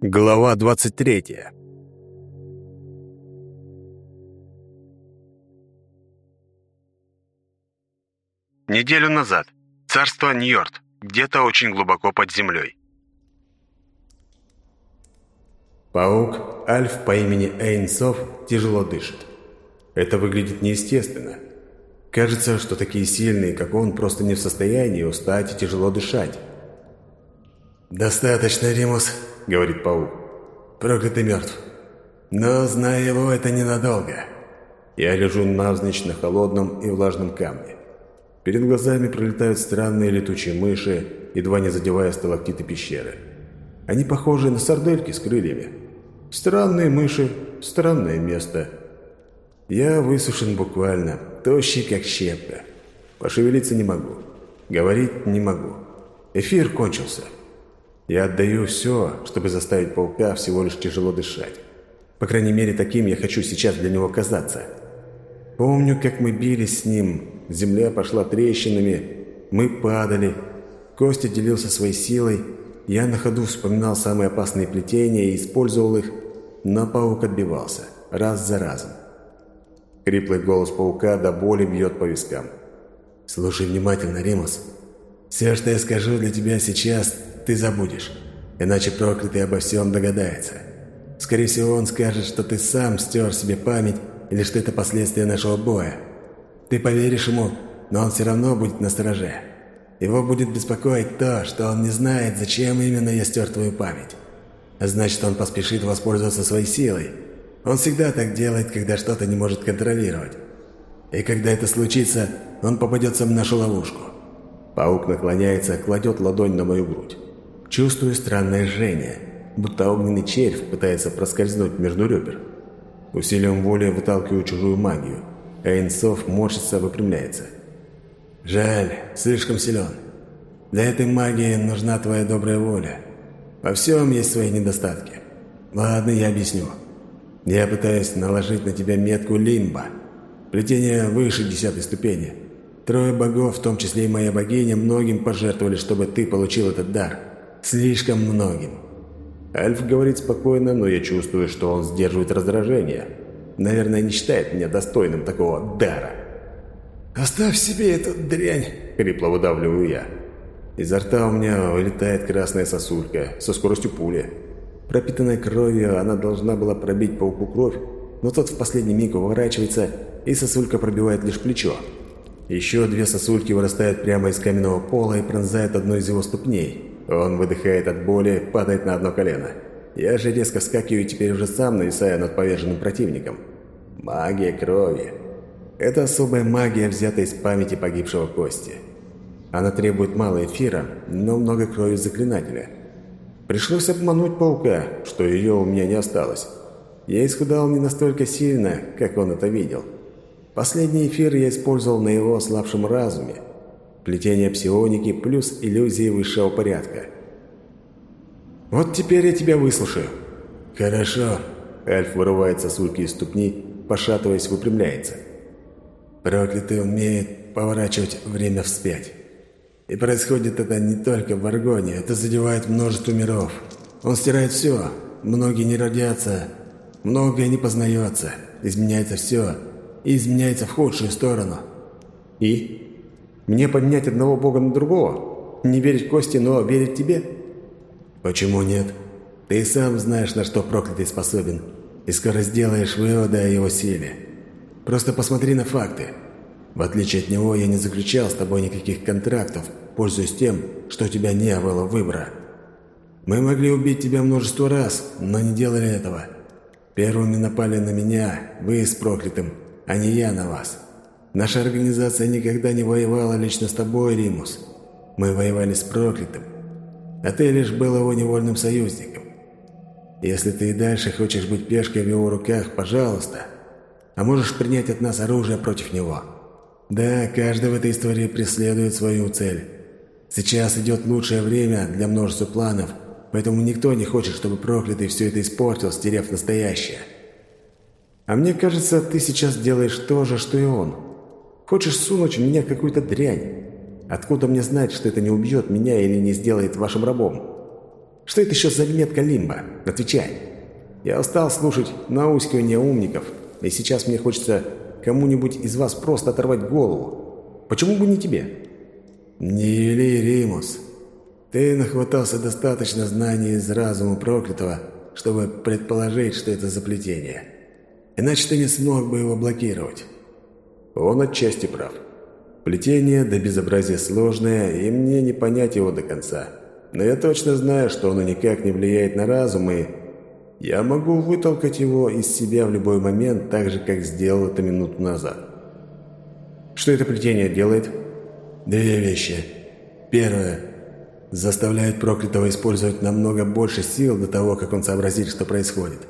Глава 23. Неделю назад. Царство Ньорд. Где-то очень глубоко под землей. Паук, Альф по имени Эйнсов, тяжело дышит. Это выглядит неестественно. Кажется, что такие сильные, как он, просто не в состоянии устать и тяжело дышать. «Достаточно, Римус», — говорит паук. «Проклятый мертв. Но, зная его, это ненадолго». Я лежу навзничь на холодном и влажном камне. Перед глазами пролетают странные летучие мыши, едва не задевая сталактиты пещеры. Они похожи на сардельки с крыльями. Странные мыши, странное место. Я высушен буквально, тощий как щепка. Пошевелиться не могу. Говорить не могу. Эфир кончился. Я отдаю все, чтобы заставить паука всего лишь тяжело дышать. По крайней мере, таким я хочу сейчас для него казаться. Помню, как мы бились с ним. Земля пошла трещинами. Мы падали. Костя делился своей силой. Я на ходу вспоминал самые опасные плетения и использовал их, но паук отбивался. Раз за разом. Хриплый голос паука до боли бьет по вискам. «Слушай внимательно, Римус. Все, что я скажу для тебя сейчас, ты забудешь. Иначе проклятый обо всем догадается. Скорее всего, он скажет, что ты сам стер себе память или что это последствия нашего боя. Ты поверишь ему, но он все равно будет на стороже. Его будет беспокоить то, что он не знает, зачем именно я стер твою память. Значит, он поспешит воспользоваться своей силой. Он всегда так делает, когда что-то не может контролировать. И когда это случится, он попадется в нашу ловушку. Паук наклоняется, кладет ладонь на мою грудь. Чувствую странное жжение, будто огненный червь пытается проскользнуть между ребер. Усилием воли выталкиваю чужую магию. Эйнсов морщится, выпрямляется. «Жаль, слишком силен. Для этой магии нужна твоя добрая воля. Во всем есть свои недостатки. Ладно, я объясню. Я пытаюсь наложить на тебя метку лимба. Плетение выше десятой ступени. Трое богов, в том числе и моя богиня, многим пожертвовали, чтобы ты получил этот дар. Слишком многим. Альф говорит спокойно, но я чувствую, что он сдерживает раздражение. Наверное, не считает меня достойным такого дара. «Оставь себе эту дрянь!» — хрипло выдавливаю я. Изо рта у меня вылетает красная сосулька со скоростью пули. Пропитанная кровью, она должна была пробить пауку кровь, но тот в последний миг уворачивается, и сосулька пробивает лишь плечо. Еще две сосульки вырастают прямо из каменного пола и пронзают одну из его ступней. Он выдыхает от боли, падает на одно колено. Я же резко вскакиваю и теперь уже сам нависаю над поверженным противником. Магия крови. Это особая магия, взятая из памяти погибшего Кости. Она требует мало эфира, но много крови заклинателя. Пришлось обмануть паука, что ее у меня не осталось. Я исхудал не настолько сильно, как он это видел. Последний эфир я использовал на его ослабшем разуме, Плетение псионики плюс иллюзии высшего порядка. «Вот теперь я тебя выслушаю». «Хорошо». Эльф вырывает сосульки из ступни, пошатываясь, выпрямляется. Проклятый умеет поворачивать время вспять. И происходит это не только в Аргоне, это задевает множество миров. Он стирает все, многие не родятся, многое не познается, изменяется все, и изменяется в худшую сторону. И? Мне поменять одного бога на другого? Не верить Кости, но верить тебе? Почему нет? Ты сам знаешь, на что проклятый способен, и скоро сделаешь выводы о его силе. Просто посмотри на факты. В отличие от него, я не заключал с тобой никаких контрактов, пользуясь тем, что у тебя не было выбора. Мы могли убить тебя множество раз, но не делали этого. Первыми напали на меня, вы с проклятым, а не я на вас. Наша организация никогда не воевала лично с тобой, Римус. Мы воевали с проклятым. А ты лишь был его невольным союзником. Если ты и дальше хочешь быть пешкой в его руках, пожалуйста. А можешь принять от нас оружие против него. Да, каждый в этой истории преследует свою цель. Сейчас идет лучшее время для множества планов, поэтому никто не хочет, чтобы проклятый все это испортил, стерев настоящее. А мне кажется, ты сейчас делаешь то же, что и он. Хочешь сунуть в меня какую-то дрянь? Откуда мне знать, что это не убьет меня или не сделает вашим рабом? Что это еще за метка лимба? Отвечай. Я устал слушать наускивания умников, и сейчас мне хочется кому-нибудь из вас просто оторвать голову. Почему бы не тебе? Не вели, Римус. Ты нахватался достаточно знаний из разума проклятого, чтобы предположить, что это заплетение. Иначе ты не смог бы его блокировать. Он отчасти прав. Плетение до безобразия сложное, и мне не понять его до конца. Но я точно знаю, что оно никак не влияет на разум, и я могу вытолкать его из себя в любой момент, так же, как сделал это минуту назад. Что это плетение делает? Две вещи. Первое. Заставляет проклятого использовать намного больше сил до того, как он сообразит, что происходит.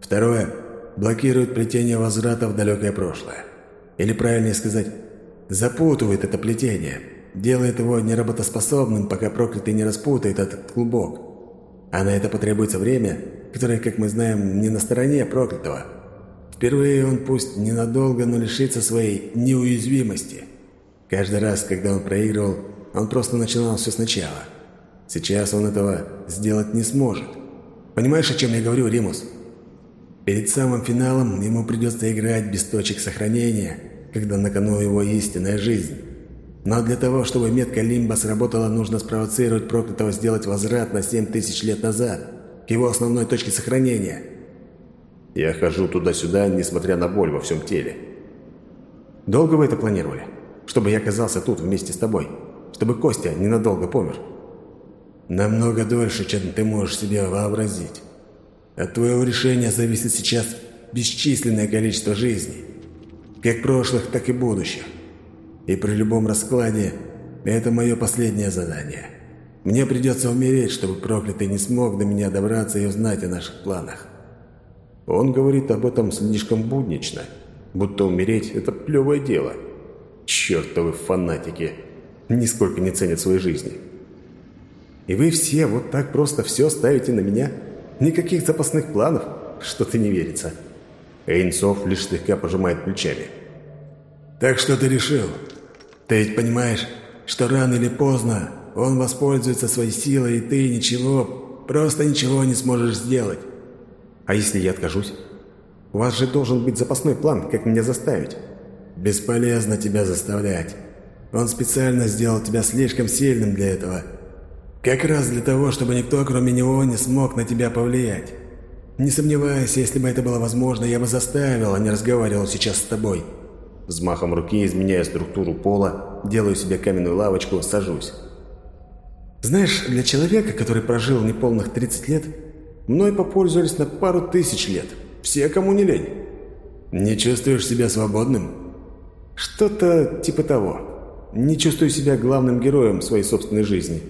Второе. Блокирует плетение возврата в далекое прошлое. Или правильнее сказать, запутывает это плетение, делает его неработоспособным, пока проклятый не распутает этот клубок. А на это потребуется время, которое, как мы знаем, не на стороне проклятого. Впервые он пусть ненадолго, но лишится своей неуязвимости. Каждый раз, когда он проигрывал, он просто начинал все сначала. Сейчас он этого сделать не сможет. Понимаешь, о чем я говорю, Римус? Перед самым финалом ему придется играть без точек сохранения, когда на кону его истинная жизнь. Но для того, чтобы метка Лимба сработала, нужно спровоцировать проклятого сделать возврат на 7 тысяч лет назад, к его основной точке сохранения. Я хожу туда-сюда, несмотря на боль во всем теле. Долго вы это планировали? Чтобы я оказался тут вместе с тобой? Чтобы Костя ненадолго помер? Намного дольше, чем ты можешь себе вообразить. От твоего решения зависит сейчас бесчисленное количество жизней. Как прошлых, так и будущих. И при любом раскладе это мое последнее задание. Мне придется умереть, чтобы проклятый не смог до меня добраться и узнать о наших планах. Он говорит об этом слишком буднично, будто умереть – это плевое дело. Чертовы фанатики! Нисколько не ценят своей жизни. И вы все вот так просто все ставите на меня? Никаких запасных планов? Что-то не верится. Эйнцов лишь слегка пожимает плечами. «Так что ты решил?» Ты ведь понимаешь, что рано или поздно он воспользуется своей силой, и ты ничего, просто ничего не сможешь сделать. А если я откажусь? У вас же должен быть запасной план, как меня заставить. Бесполезно тебя заставлять. Он специально сделал тебя слишком сильным для этого. Как раз для того, чтобы никто, кроме него, не смог на тебя повлиять. Не сомневайся, если бы это было возможно, я бы заставил, а не разговаривал сейчас с тобой. Взмахом руки, изменяя структуру пола, делаю себе каменную лавочку, сажусь. Знаешь, для человека, который прожил неполных 30 лет, мной попользовались на пару тысяч лет. Все, кому не лень. Не чувствуешь себя свободным? Что-то типа того. Не чувствую себя главным героем своей собственной жизни.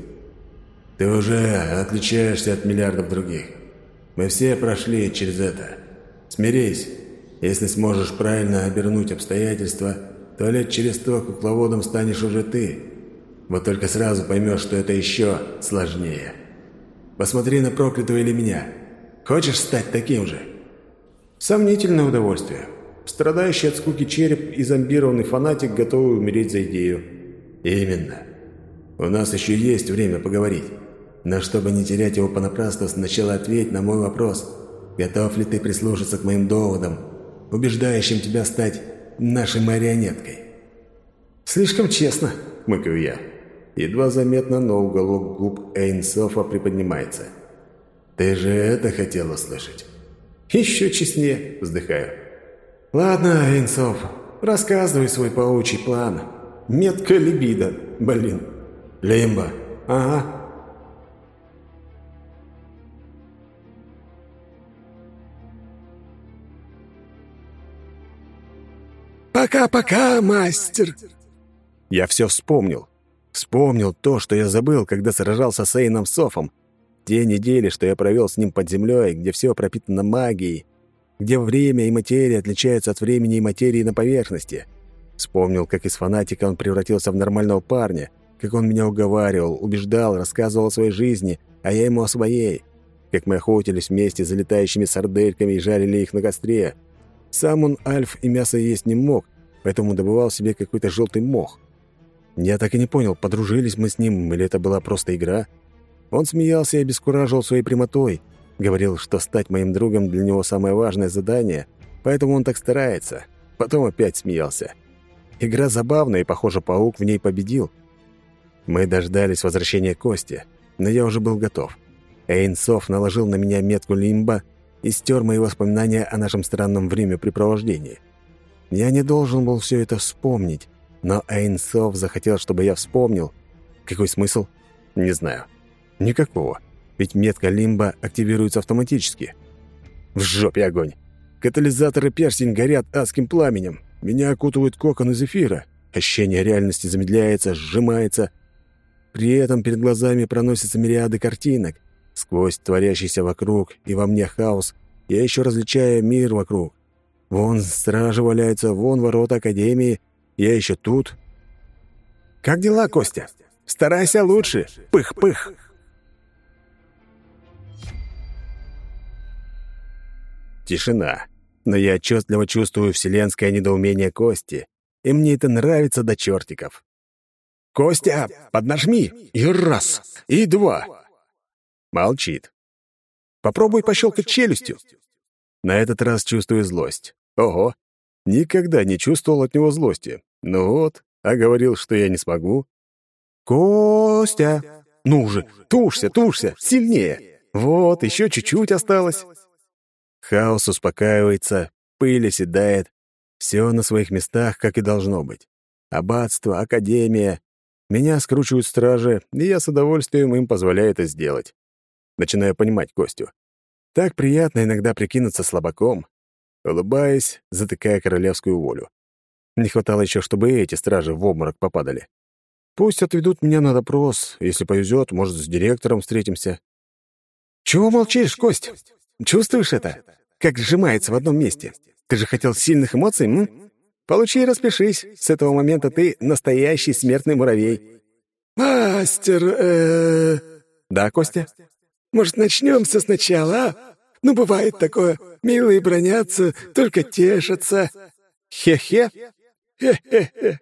Ты уже отличаешься от миллиардов других. Мы все прошли через это. Смирись. Если сможешь правильно обернуть обстоятельства, то лет через сто кукловодом станешь уже ты. Вот только сразу поймешь, что это еще сложнее. Посмотри на проклятого или меня. Хочешь стать таким же? Сомнительное удовольствие. Страдающий от скуки череп и зомбированный фанатик, готовый умереть за идею. Именно. У нас еще есть время поговорить. Но чтобы не терять его понапрасну, сначала ответь на мой вопрос. Готов ли ты прислушаться к моим доводам убеждающим тебя стать нашей марионеткой. «Слишком честно», — хмыкаю я. Едва заметно, но уголок губ Эйнсофа приподнимается. «Ты же это хотел услышать?» «Еще честнее», — вздыхаю. «Ладно, Эйнсоф, рассказывай свой паучий план. Метка либидо, блин». «Лимба». «Ага, «Пока-пока, мастер!» Я все вспомнил. Вспомнил то, что я забыл, когда сражался с Эйном Софом. Те недели, что я провел с ним под землей, где все пропитано магией, где время и материя отличаются от времени и материи на поверхности. Вспомнил, как из фанатика он превратился в нормального парня, как он меня уговаривал, убеждал, рассказывал о своей жизни, а я ему о своей. Как мы охотились вместе за летающими сардельками и жарили их на костре, сам он альф и мясо есть не мог, поэтому добывал себе какой-то желтый мох. Я так и не понял, подружились мы с ним или это была просто игра. Он смеялся и обескураживал своей прямотой. Говорил, что стать моим другом для него самое важное задание, поэтому он так старается. Потом опять смеялся. Игра забавная, и, похоже, паук в ней победил. Мы дождались возвращения Кости, но я уже был готов. Эйнсов наложил на меня метку лимба и стер мои воспоминания о нашем странном времяпрепровождении. Я не должен был все это вспомнить, но Эйнсов захотел, чтобы я вспомнил. Какой смысл? Не знаю. Никакого. Ведь метка лимба активируется автоматически. В жопе огонь. Катализаторы перстень горят адским пламенем. Меня окутывают кокон из эфира. Ощущение реальности замедляется, сжимается. При этом перед глазами проносятся мириады картинок. Сквозь творящийся вокруг и во мне хаос я еще различаю мир вокруг. Вон стражи валяются, вон ворота Академии. Я еще тут. «Как дела, Костя? Старайся лучше! Пых-пых!» Тишина. Но я отчетливо чувствую вселенское недоумение Кости, и мне это нравится до чертиков. «Костя, поднажми! И раз! И два!» Молчит. «Попробуй пощелкать челюстью!» На этот раз чувствую злость. Ого! Никогда не чувствовал от него злости. Ну вот, а говорил, что я не смогу. «Костя! Ну же, тушься, тушься! Сильнее! Вот, еще чуть-чуть осталось!» Хаос успокаивается, пыль оседает. Все на своих местах, как и должно быть. Аббатство, академия. Меня скручивают стражи, и я с удовольствием им позволяю это сделать. Начинаю понимать Костю. Так приятно иногда прикинуться слабаком. Улыбаясь, затыкая королевскую волю. Не хватало еще, чтобы эти стражи в обморок попадали. Пусть отведут меня на допрос. Если повезет, может, с директором встретимся. «Чего молчишь, Кость? Чувствуешь это? как сжимается в одном месте. Ты же хотел сильных эмоций, м? Получи и распишись. С этого момента ты настоящий смертный муравей. Мастер, э... Да, Костя? Может, начнем со сначала, а? Ну, бывает такое. Милые бронятся, только тешатся. Хе-хе. Хе-хе-хе.